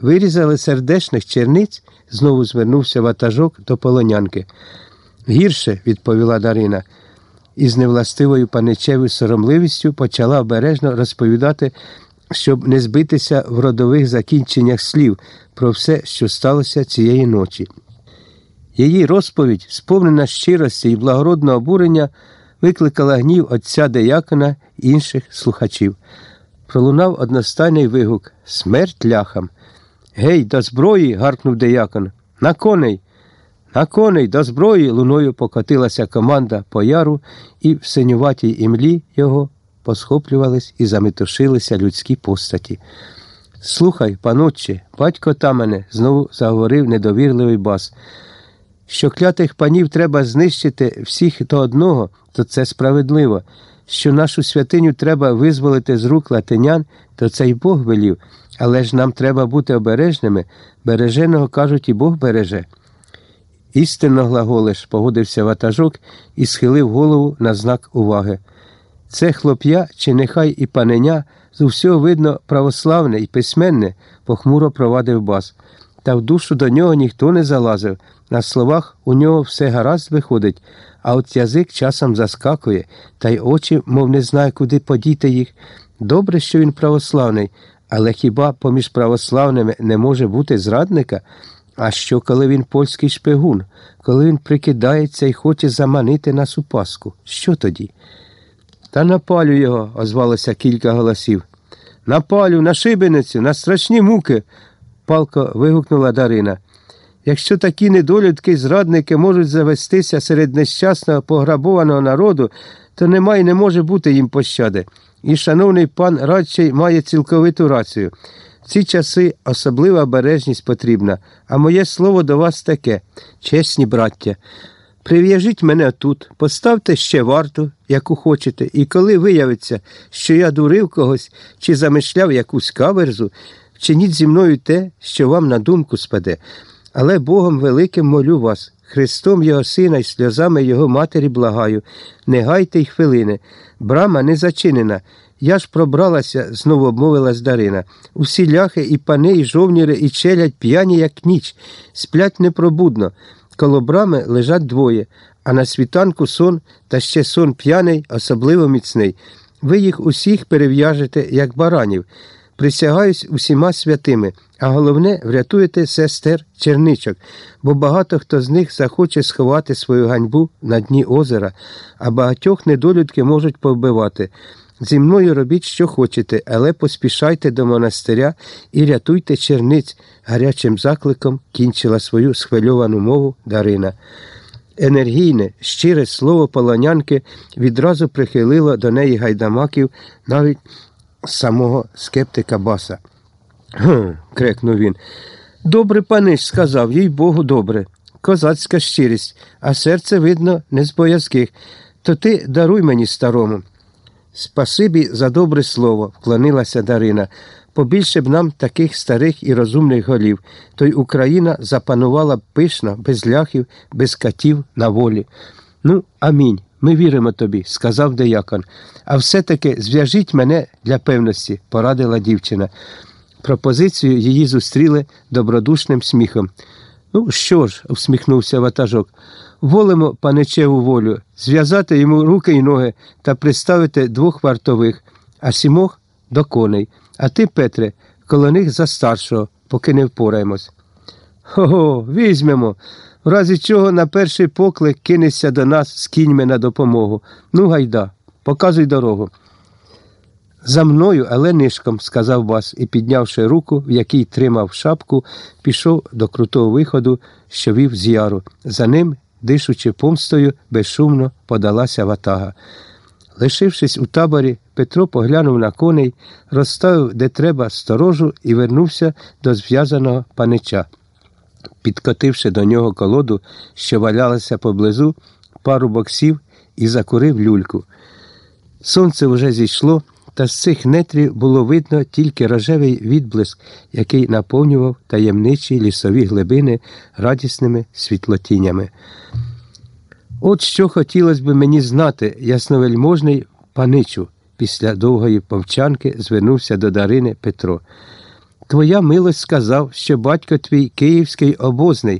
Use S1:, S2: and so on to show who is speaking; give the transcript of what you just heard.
S1: Вирізали сердешних черниць, знову звернувся ватажок до полонянки. Гірше, відповіла Дарина, і з невластивою паничевою соромливістю почала обережно розповідати, щоб не збитися в родових закінченнях слів про все, що сталося цієї ночі. Її розповідь, сповнена щирості і благородного обурення, викликала гнів отця деякона інших слухачів. Пролунав одностайний вигук Смерть ляхам. Гей, до зброї. гаркнув деякон. На коней. На коней до зброї луною покотилася команда по яру, і в синюватій імлі його посхоплювались і заметушилися людські постаті. Слухай, панотче, батько тамене, знову заговорив недовірливий бас. Що клятих панів треба знищити всіх до одного, то це справедливо. Що нашу святиню треба визволити з рук латинян, то це й Бог велів, але ж нам треба бути обережними, береженого, кажуть, і Бог береже. Істинно глаголиш, погодився ватажок і схилив голову на знак уваги. Це хлоп'я, чи нехай і паненя, з усього видно православне і письменне, похмуро провадив бас. Та в душу до нього ніхто не залазив. На словах у нього все гаразд виходить, а от язик часом заскакує, та й очі, мов не знає, куди подіти їх. Добре, що він православний, але хіба поміж православними не може бути зрадника? А що, коли він польський шпигун, коли він прикидається і хоче заманити нас у паску? Що тоді? Та напалю його, озвалося кілька голосів. Напалю, на шибеницю, на страшні муки, палко вигукнула Дарина. Якщо такі недолюдки зрадники можуть завестися серед нещасного пограбованого народу, то немає і не може бути їм пощади. І шановний пан радчий має цілковиту рацію. В ці часи особлива обережність потрібна, а моє слово до вас таке, чесні браття. Прив'яжіть мене тут, поставте ще варту, яку хочете, і коли виявиться, що я дурив когось чи замишляв якусь каверзу, вчиніть зі мною те, що вам на думку спаде. Але Богом великим молю вас, Христом Його Сина і сльозами Його Матері благаю, не гайте й хвилини. Брама не зачинена. Я ж пробралася, знову обмовилась Дарина. Усі ляхи і пани, і жовніри, і челядь п'яні, як ніч, сплять непробудно. Коло брами лежать двоє, а на світанку сон та ще сон п'яний, особливо міцний. Ви їх усіх перев'яжете, як баранів. Присягаюсь усіма святими, а головне, врятуєте сестер черничок, бо багато хто з них захоче сховати свою ганьбу на дні озера, а багатьох недолюдки можуть повбивати. Зі мною робіть, що хочете, але поспішайте до монастиря і рятуйте черниць, гарячим закликом кінчила свою схвильовану мову Дарина. Енергійне, щире слово полонянки відразу прихилило до неї гайдамаків навіть самого скептика баса. Гм, крикнув він. Добре панич, сказав, їй Богу, добре. Козацька щирість, а серце, видно, не з боязких. То ти даруй мені старому. Спасибі за добре слово, вклонилася Дарина. Побільше б нам таких старих і розумних голів, то й Україна запанувала б пишно, без ляхів, без катів на волі. Ну, амінь. Ми віримо тобі, сказав деякон. А все-таки зв'яжіть мене для певності, порадила дівчина. Пропозицію її зустріли добродушним сміхом. Ну, що ж, усміхнувся ватажок, волимо паничеву волю, зв'язати йому руки й ноги та приставити двох вартових, а сімох до коней. А ти, Петре, коло них за старшого, поки не впораємось. Хо, візьмемо. В разі чого на перший поклик кинешся до нас з кіньми на допомогу. Ну, гайда, показуй дорогу. За мною, але нишком, сказав бас і, піднявши руку, в якій тримав шапку, пішов до крутого виходу, що вів з яру. За ним, дишучи помстою, безшумно подалася ватага. Лишившись у таборі, Петро поглянув на коней, розставив, де треба, сторожу і вернувся до зв'язаного панича. Підкотивши до нього колоду, що валялася поблизу, пару боксів і закурив люльку. Сонце вже зійшло, та з цих нетрів було видно тільки рожевий відблиск, який наповнював таємничі лісові глибини радісними світлотінями. От що хотілося б мені знати, ясновельможний паничу, після довгої повчанки звернувся до Дарини Петро. Твоя милость сказав, що батько твій київський обозний,